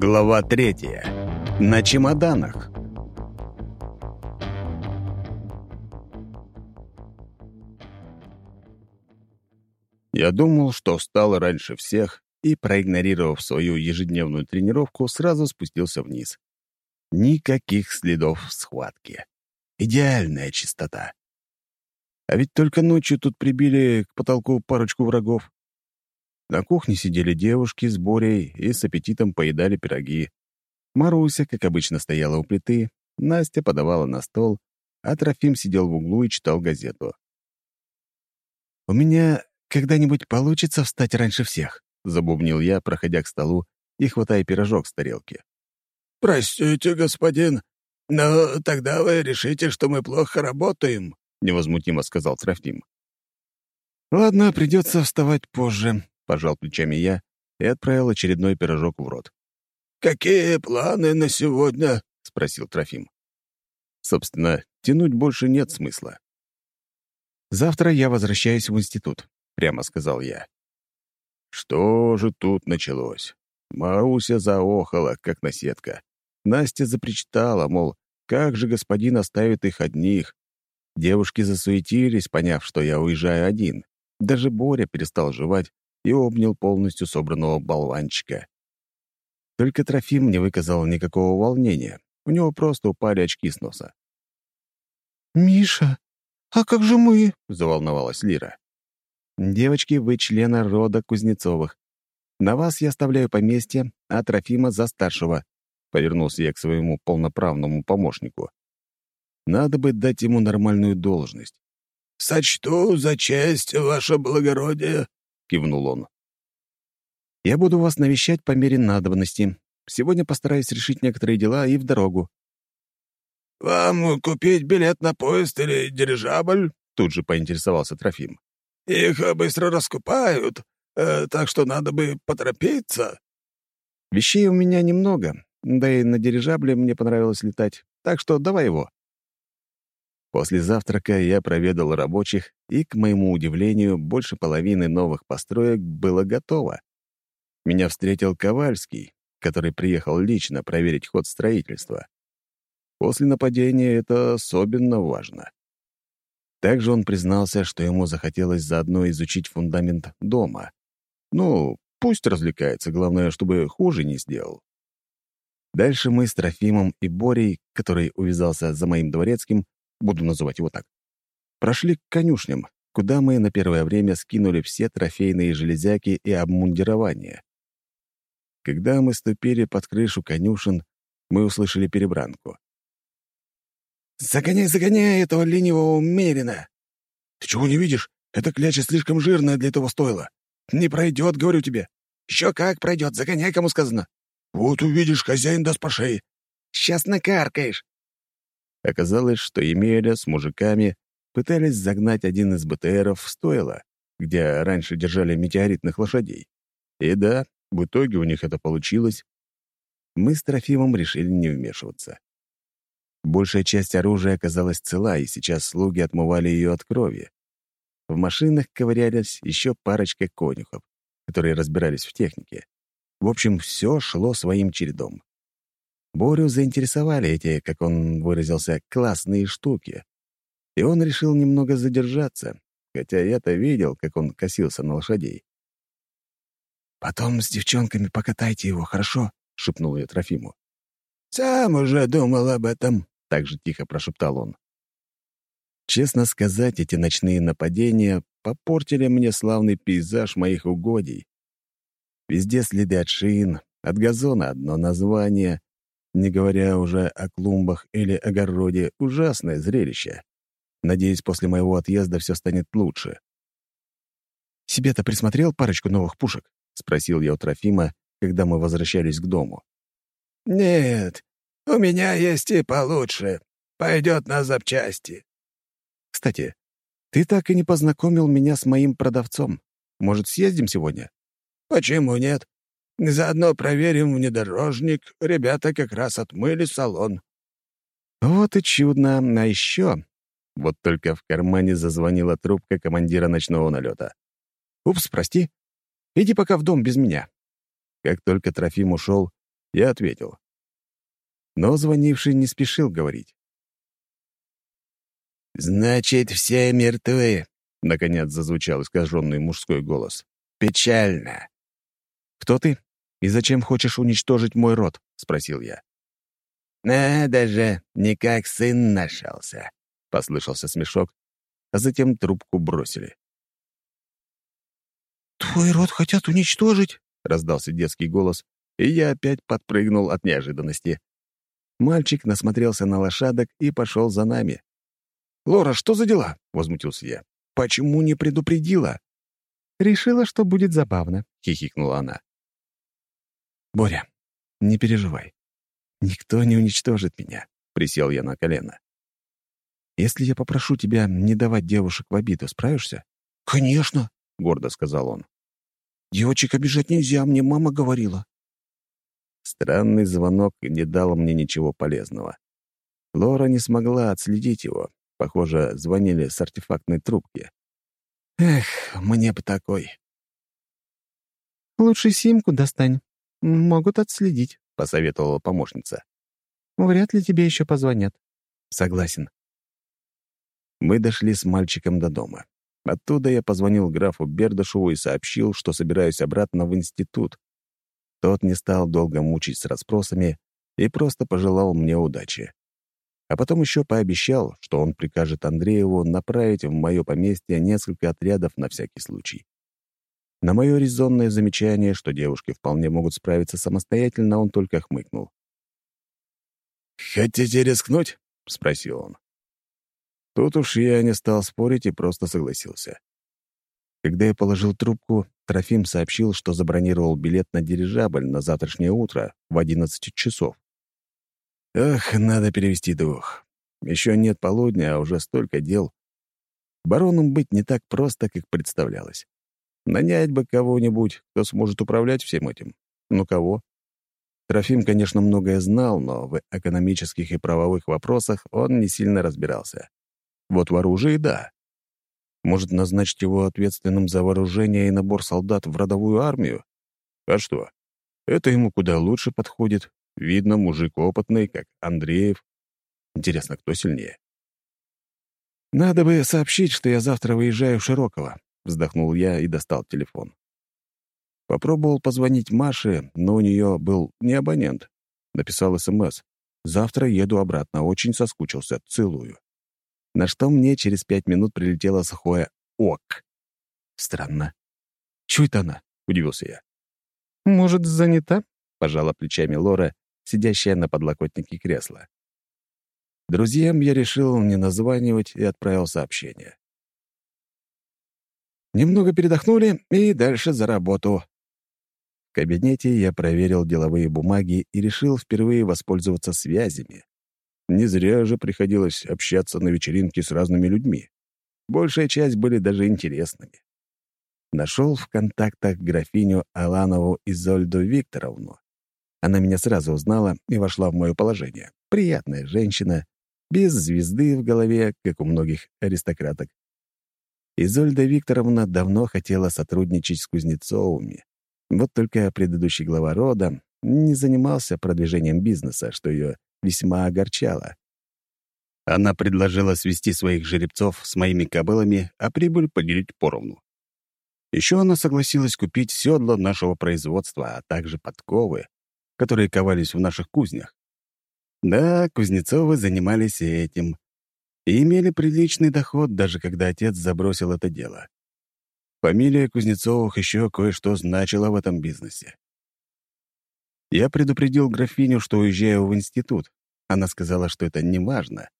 Глава третья. На чемоданах. Я думал, что встал раньше всех и, проигнорировав свою ежедневную тренировку, сразу спустился вниз. Никаких следов схватки. Идеальная чистота. А ведь только ночью тут прибили к потолку парочку врагов. На кухне сидели девушки с Борей и с аппетитом поедали пироги. Маруся, как обычно, стояла у плиты, Настя подавала на стол, а Трофим сидел в углу и читал газету. «У меня когда-нибудь получится встать раньше всех», — забубнил я, проходя к столу и хватая пирожок с тарелки. «Простите, господин, но тогда вы решите, что мы плохо работаем», — невозмутимо сказал Трофим. «Ладно, придется вставать позже», пожал плечами я и отправил очередной пирожок в рот. «Какие планы на сегодня?» — спросил Трофим. Собственно, тянуть больше нет смысла. «Завтра я возвращаюсь в институт», — прямо сказал я. Что же тут началось? Маруся заохала, как наседка. Настя запричитала, мол, как же господин оставит их одних. Девушки засуетились, поняв, что я уезжаю один. Даже Боря перестал жевать и обнял полностью собранного болванчика. Только Трофим не выказал никакого волнения. У него просто упали очки с носа. «Миша, а как же мы?» — заволновалась Лира. «Девочки, вы члены рода Кузнецовых. На вас я оставляю поместье, а Трофима за старшего», — повернулся я к своему полноправному помощнику. «Надо бы дать ему нормальную должность». «Сочту за честь, ваше благородие», — кивнул он. «Я буду вас навещать по мере надобности. Сегодня постараюсь решить некоторые дела и в дорогу». «Вам купить билет на поезд или дирижабль?» — тут же поинтересовался Трофим. «Их быстро раскупают, э, так что надо бы поторопиться». «Вещей у меня немного, да и на дирижабле мне понравилось летать, так что давай его». После завтрака я проведал рабочих, и, к моему удивлению, больше половины новых построек было готово. Меня встретил Ковальский, который приехал лично проверить ход строительства. После нападения это особенно важно. Также он признался, что ему захотелось заодно изучить фундамент дома. Ну, пусть развлекается, главное, чтобы хуже не сделал. Дальше мы с Трофимом и Борей, который увязался за моим дворецким, буду называть его так, прошли к конюшням, куда мы на первое время скинули все трофейные железяки и обмундирование. Когда мы ступили под крышу конюшен, мы услышали перебранку. «Загоняй, загоняй этого ленивого Мерина!» «Ты чего не видишь? Эта кляча слишком жирная для этого стойла. Не пройдет, говорю тебе. Еще как пройдет, загоняй, кому сказано. Вот увидишь, хозяин даст по шее. Сейчас накаркаешь. Оказалось, что Емеля с мужиками пытались загнать один из БТРов в стойло, где раньше держали метеоритных лошадей. И да, в итоге у них это получилось. Мы с Трофимом решили не вмешиваться. Большая часть оружия оказалась цела, и сейчас слуги отмывали ее от крови. В машинах ковырялись еще парочка конюхов, которые разбирались в технике. В общем, все шло своим чередом. Борю заинтересовали эти, как он выразился, классные штуки. И он решил немного задержаться, хотя я-то видел, как он косился на лошадей. «Потом с девчонками покатайте его, хорошо?» — шепнул я Трофиму. «Сам уже думал об этом», — так же тихо прошептал он. Честно сказать, эти ночные нападения попортили мне славный пейзаж моих угодий. Везде следы от шин, от газона одно название, не говоря уже о клумбах или огороде, ужасное зрелище. Надеюсь, после моего отъезда все станет лучше. «Себе-то присмотрел парочку новых пушек?» — спросил я у Трофима, когда мы возвращались к дому. «Нет, у меня есть и получше. Пойдет на запчасти». «Кстати, ты так и не познакомил меня с моим продавцом. Может, съездим сегодня?» «Почему нет? Заодно проверим внедорожник. Ребята как раз отмыли салон». «Вот и чудно. А еще...» Вот только в кармане зазвонила трубка командира ночного налета. «Упс, прости. Иди пока в дом без меня». Как только Трофим ушел, Я ответил. Но звонивший не спешил говорить. «Значит, все мертвы», — наконец зазвучал искаженный мужской голос. «Печально». «Кто ты и зачем хочешь уничтожить мой род?» — спросил я. «Надо же, не как сын нашелся», — послышался смешок, а затем трубку бросили. «Твой род хотят уничтожить?» — раздался детский голос, и я опять подпрыгнул от неожиданности. Мальчик насмотрелся на лошадок и пошел за нами. «Лора, что за дела?» — возмутился я. «Почему не предупредила?» «Решила, что будет забавно», — хихикнула она. «Боря, не переживай. Никто не уничтожит меня», — присел я на колено. «Если я попрошу тебя не давать девушек в обиду, справишься?» «Конечно», — гордо сказал он. «Девочек обижать нельзя, мне мама говорила». Странный звонок не дал мне ничего полезного. Лора не смогла отследить его, Похоже, звонили с артефактной трубки. Эх, мне бы такой. «Лучше симку достань. Могут отследить», — посоветовала помощница. «Вряд ли тебе еще позвонят». «Согласен». Мы дошли с мальчиком до дома. Оттуда я позвонил графу Бердышеву и сообщил, что собираюсь обратно в институт. Тот не стал долго мучить с расспросами и просто пожелал мне удачи а потом еще пообещал, что он прикажет Андрееву направить в мое поместье несколько отрядов на всякий случай. На мое резонное замечание, что девушки вполне могут справиться самостоятельно, он только хмыкнул. «Хотите рискнуть?» — спросил он. Тут уж я не стал спорить и просто согласился. Когда я положил трубку, Трофим сообщил, что забронировал билет на дирижабль на завтрашнее утро в 11 часов. Эх, надо перевести дух. Еще нет полудня, а уже столько дел. Бароном быть не так просто, как представлялось. Нанять бы кого-нибудь, кто сможет управлять всем этим. Ну кого? Трофим, конечно, многое знал, но в экономических и правовых вопросах он не сильно разбирался. Вот в оружии — да. Может, назначить его ответственным за вооружение и набор солдат в родовую армию? А что? Это ему куда лучше подходит, Видно, мужик опытный, как Андреев. Интересно, кто сильнее? «Надо бы сообщить, что я завтра выезжаю в Широково», — вздохнул я и достал телефон. Попробовал позвонить Маше, но у нее был не абонент. Написал СМС. «Завтра еду обратно, очень соскучился, целую». На что мне через пять минут прилетело сухое «ок». Странно. «Чё это она?» — удивился я. «Может, занята?» — пожала плечами Лора сидящая на подлокотнике кресла. Друзьям я решил не названивать и отправил сообщение. Немного передохнули и дальше за работу. В кабинете я проверил деловые бумаги и решил впервые воспользоваться связями. Не зря же приходилось общаться на вечеринке с разными людьми. Большая часть были даже интересными. Нашел в контактах графиню Аланову Изольду Викторовну. Она меня сразу узнала и вошла в мое положение. Приятная женщина, без звезды в голове, как у многих аристократок. Изольда Викторовна давно хотела сотрудничать с Кузнецовыми. Вот только предыдущий глава рода не занимался продвижением бизнеса, что ее весьма огорчало. Она предложила свести своих жеребцов с моими кобылами, а прибыль поделить поровну. Еще она согласилась купить седла нашего производства, а также подковы, которые ковались в наших кузнях. Да, Кузнецовы занимались этим и имели приличный доход, даже когда отец забросил это дело. Фамилия Кузнецовых еще кое-что значила в этом бизнесе. Я предупредил графиню, что уезжаю в институт. Она сказала, что это не важно,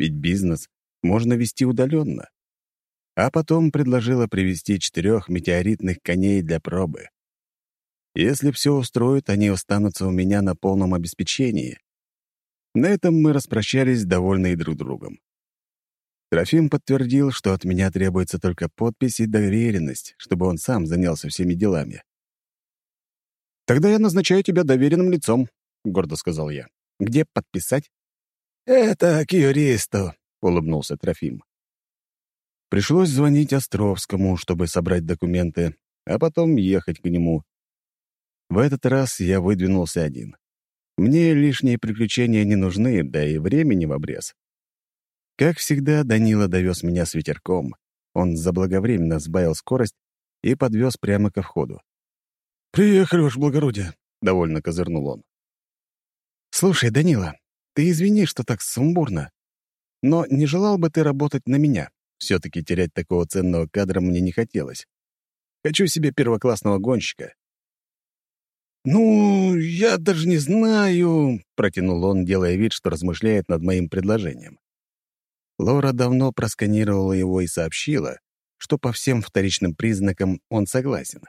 ведь бизнес можно вести удаленно. А потом предложила привезти четырех метеоритных коней для пробы. Если все устроит, они останутся у меня на полном обеспечении. На этом мы распрощались, довольные друг другом. Трофим подтвердил, что от меня требуется только подпись и доверенность, чтобы он сам занялся всеми делами. «Тогда я назначаю тебя доверенным лицом», — гордо сказал я. «Где подписать?» «Это к юристу», — улыбнулся Трофим. Пришлось звонить Островскому, чтобы собрать документы, а потом ехать к нему. В этот раз я выдвинулся один. Мне лишние приключения не нужны, да и времени в обрез. Как всегда, Данила довез меня с ветерком. Он заблаговременно сбавил скорость и подвез прямо ко входу. «Приехали, ваше благородие», — довольно козырнул он. «Слушай, Данила, ты извини, что так сумбурно, но не желал бы ты работать на меня. Все-таки терять такого ценного кадра мне не хотелось. Хочу себе первоклассного гонщика». «Ну, я даже не знаю», — протянул он, делая вид, что размышляет над моим предложением. Лора давно просканировала его и сообщила, что по всем вторичным признакам он согласен.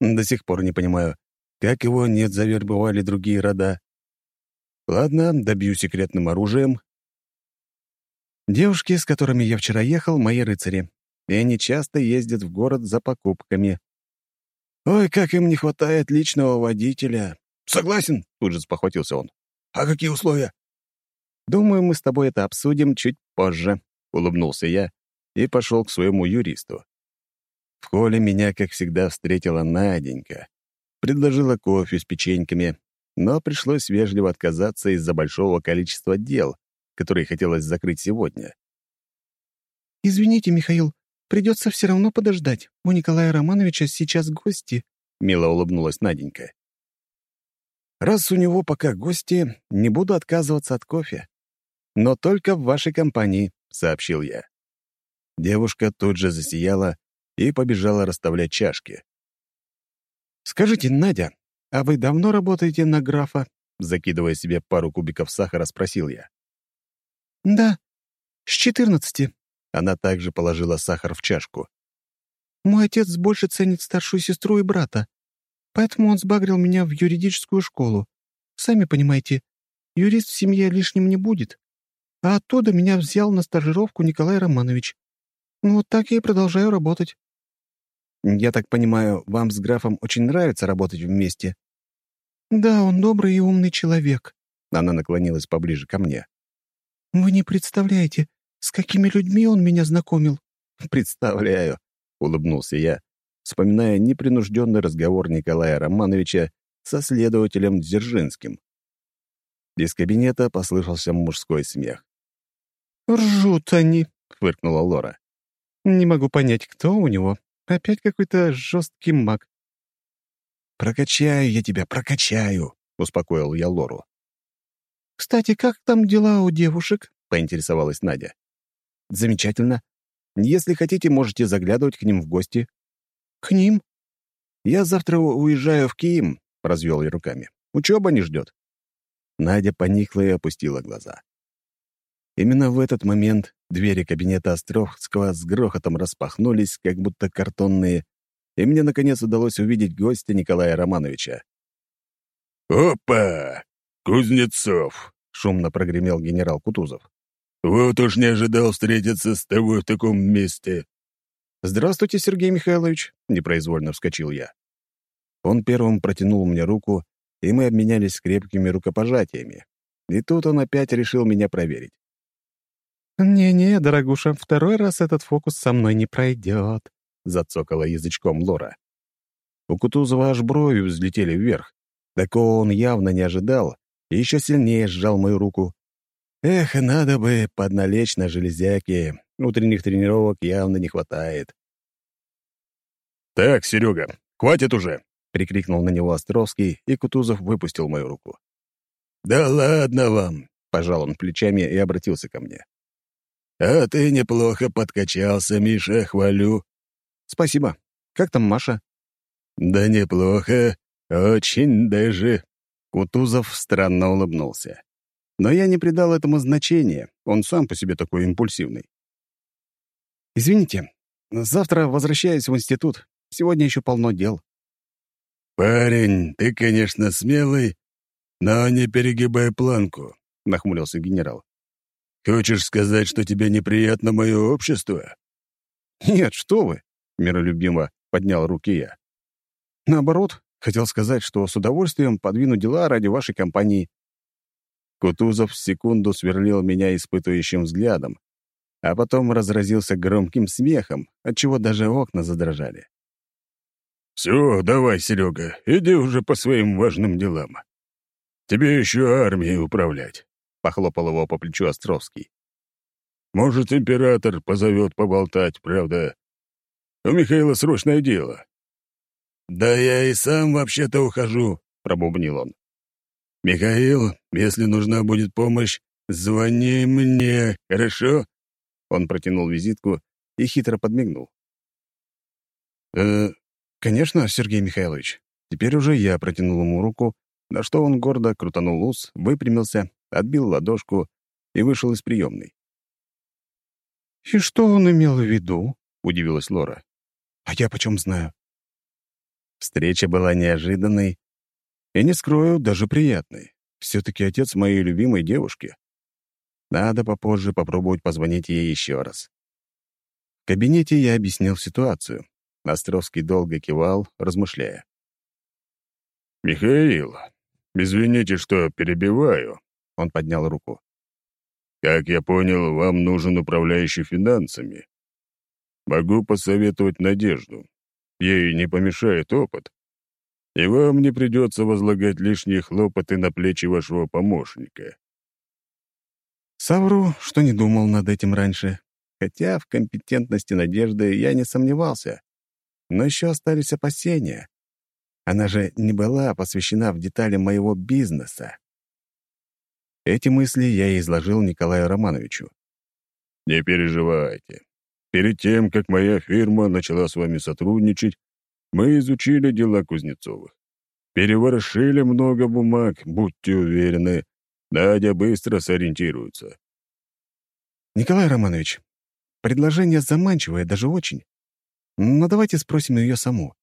До сих пор не понимаю, как его не завербовали другие рода. Ладно, добью секретным оружием. Девушки, с которыми я вчера ехал, мои рыцари, и они часто ездят в город за покупками. Ой, как им не хватает личного водителя. Согласен, тут же спохватился он. А какие условия? Думаю, мы с тобой это обсудим чуть позже, улыбнулся я и пошел к своему юристу. В холле меня, как всегда, встретила Наденька. Предложила кофе с печеньками, но пришлось вежливо отказаться из-за большого количества дел, которые хотелось закрыть сегодня. «Извините, Михаил, придется все равно подождать. У Николая Романовича сейчас гости», — мило улыбнулась Наденька. «Раз у него пока гости, не буду отказываться от кофе. Но только в вашей компании», — сообщил я. Девушка тут же засияла и побежала расставлять чашки. «Скажите, Надя, а вы давно работаете на графа?» Закидывая себе пару кубиков сахара, спросил я. «Да, с четырнадцати». Она также положила сахар в чашку. «Мой отец больше ценит старшую сестру и брата, поэтому он сбагрил меня в юридическую школу. Сами понимаете, юрист в семье лишним не будет. А оттуда меня взял на стажировку Николай Романович. Ну, вот так я и продолжаю работать». «Я так понимаю, вам с графом очень нравится работать вместе?» «Да, он добрый и умный человек». Она наклонилась поближе ко мне. «Вы не представляете, с какими людьми он меня знакомил?» «Представляю», — улыбнулся я, вспоминая непринужденный разговор Николая Романовича со следователем Дзержинским. Из кабинета послышался мужской смех. «Ржут они», — фыркнула Лора. «Не могу понять, кто у него. Опять какой-то жесткий маг». «Прокачаю я тебя, прокачаю», — успокоил я Лору. «Кстати, как там дела у девушек?» — поинтересовалась Надя. «Замечательно. Если хотите, можете заглядывать к ним в гости». «К ним?» «Я завтра уезжаю в Киим», — развел я руками. «Учеба не ждет». Надя поникла и опустила глаза. Именно в этот момент двери кабинета Островского с грохотом распахнулись, как будто картонные, и мне, наконец, удалось увидеть гостя Николая Романовича. «Опа! Кузнецов!» — шумно прогремел генерал Кутузов. «Вот уж не ожидал встретиться с тобой в таком месте». «Здравствуйте, Сергей Михайлович!» — непроизвольно вскочил я. Он первым протянул мне руку, и мы обменялись крепкими рукопожатиями. И тут он опять решил меня проверить. «Не-не, дорогуша, второй раз этот фокус со мной не пройдет», — зацокала язычком Лора. У Кутузова аж брови взлетели вверх. Такого он явно не ожидал и еще сильнее сжал мою руку. Эх, надо бы подналечь на железяки. Утренних тренировок явно не хватает. «Так, Серега, хватит уже!» — прикрикнул на него Островский, и Кутузов выпустил мою руку. «Да ладно вам!» — пожал он плечами и обратился ко мне. «А ты неплохо подкачался, Миша, хвалю». «Спасибо. Как там Маша?» «Да неплохо. Очень даже». Кутузов странно улыбнулся. Но я не придал этому значения. Он сам по себе такой импульсивный. «Извините, завтра возвращаюсь в институт. Сегодня еще полно дел». «Парень, ты, конечно, смелый, но не перегибай планку», — нахмурился генерал. Хочешь сказать, что тебе неприятно мое общество?» «Нет, что вы!» — миролюбимо поднял руки я. «Наоборот, хотел сказать, что с удовольствием подвину дела ради вашей компании». Кутузов секунду сверлил меня испытывающим взглядом, а потом разразился громким смехом, отчего даже окна задрожали. «Все, давай, Серега, иди уже по своим важным делам. Тебе еще армией управлять», — похлопал его по плечу Островский. «Может, император позовет поболтать, правда? У Михаила срочное дело». «Да я и сам вообще-то ухожу», — пробубнил он. «Михаил, если нужна будет помощь, звони мне, хорошо?» Он протянул визитку и хитро подмигнул. «Э, конечно, Сергей Михайлович». Теперь уже я протянул ему руку, на что он гордо крутанул ус, выпрямился, отбил ладошку и вышел из приемной. «И что он имел в виду?» — удивилась Лора. «А я почем знаю?» Встреча была неожиданной и, не скрою, даже приятной. Все-таки отец моей любимой девушки. Надо попозже попробовать позвонить ей еще раз. В кабинете я объяснил ситуацию. Островский долго кивал, размышляя. «Михаил, извините, что перебиваю», — он поднял руку. «Как я понял, вам нужен управляющий финансами. Могу посоветовать Надежду. Ей не помешает опыт. И вам не придется возлагать лишние хлопоты на плечи вашего помощника». Совру, что не думал над этим раньше. Хотя в компетентности Надежды я не сомневался. Но еще остались опасения. Она же не была посвящена в детали моего бизнеса. Эти мысли я изложил Николаю Романовичу. «Не переживайте. Перед тем, как моя фирма начала с вами сотрудничать, мы изучили дела Кузнецовых. Переворошили много бумаг, будьте уверены. Надя быстро сориентируется». «Николай Романович, предложение заманчивое, даже очень. Но давайте спросим ее саму.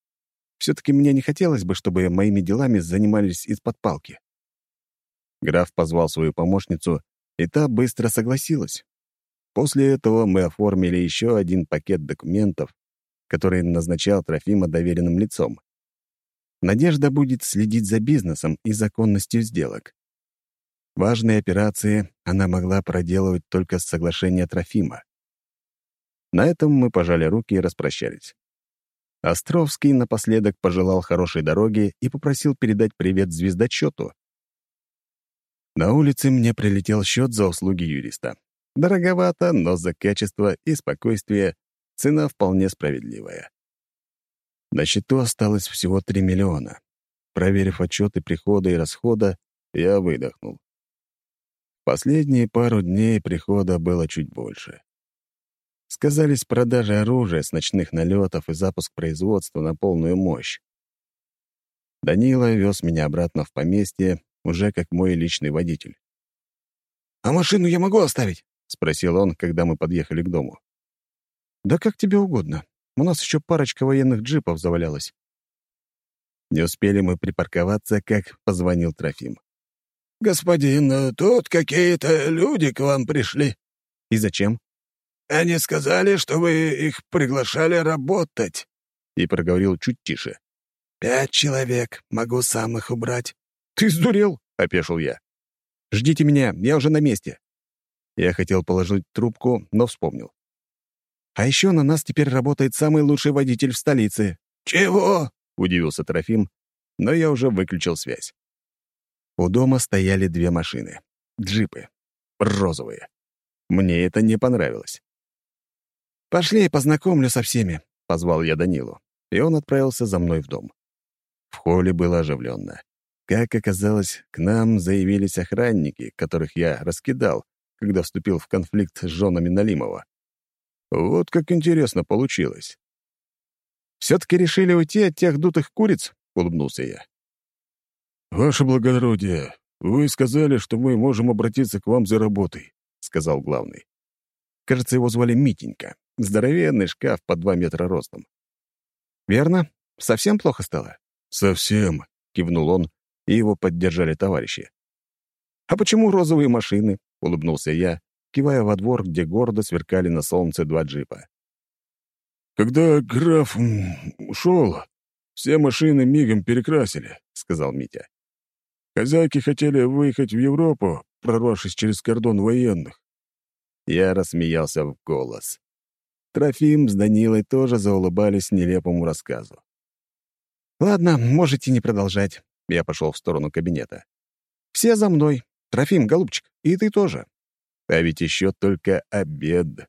Все-таки мне не хотелось бы, чтобы моими делами занимались из-под палки. Граф позвал свою помощницу, и та быстро согласилась. После этого мы оформили еще один пакет документов, который назначал Трофима доверенным лицом. Надежда будет следить за бизнесом и законностью сделок. Важные операции она могла проделывать только с соглашения Трофима. На этом мы пожали руки и распрощались. Островский напоследок пожелал хорошей дороги и попросил передать привет звездочету. На улице мне прилетел счет за услуги юриста. Дороговато, но за качество и спокойствие цена вполне справедливая. На счету осталось всего 3 миллиона. Проверив отчеты прихода и расхода, я выдохнул. Последние пару дней прихода было чуть больше. Сказались продажи оружия с ночных налетов и запуск производства на полную мощь. Данила вез меня обратно в поместье, уже как мой личный водитель. «А машину я могу оставить?» — спросил он, когда мы подъехали к дому. «Да как тебе угодно. У нас еще парочка военных джипов завалялась». Не успели мы припарковаться, как позвонил Трофим. «Господин, тут какие-то люди к вам пришли». «И зачем?» Они сказали, что вы их приглашали работать. И проговорил чуть тише. Пять человек. Могу сам их убрать. Ты сдурел? Опешил я. Ждите меня, я уже на месте. Я хотел положить трубку, но вспомнил. А еще на нас теперь работает самый лучший водитель в столице. Чего? Удивился Трофим, но я уже выключил связь. У дома стояли две машины. Джипы. Розовые. Мне это не понравилось. «Пошли, познакомлю со всеми», — позвал я Данилу, и он отправился за мной в дом. В холле было оживленно. Как оказалось, к нам заявились охранники, которых я раскидал, когда вступил в конфликт с женами Налимова. Вот как интересно получилось. «Все-таки решили уйти от тех дутых куриц?» — улыбнулся я. «Ваше благородие, вы сказали, что мы можем обратиться к вам за работой», — сказал главный. Кажется, его звали Митенька. Здоровенный шкаф по два метра ростом. «Верно? Совсем плохо стало?» «Совсем», — кивнул он, и его поддержали товарищи. «А почему розовые машины?» — улыбнулся я, кивая во двор, где гордо сверкали на солнце два джипа. «Когда граф ушел, все машины мигом перекрасили», — сказал Митя. «Хозяйки хотели выехать в Европу, прорвавшись через кордон военных». Я рассмеялся в голос. Трофим с Данилой тоже заулыбались нелепому рассказу. «Ладно, можете не продолжать». Я пошел в сторону кабинета. Все за мной. Трофим, голубчик, и ты тоже. А ведь еще только обед.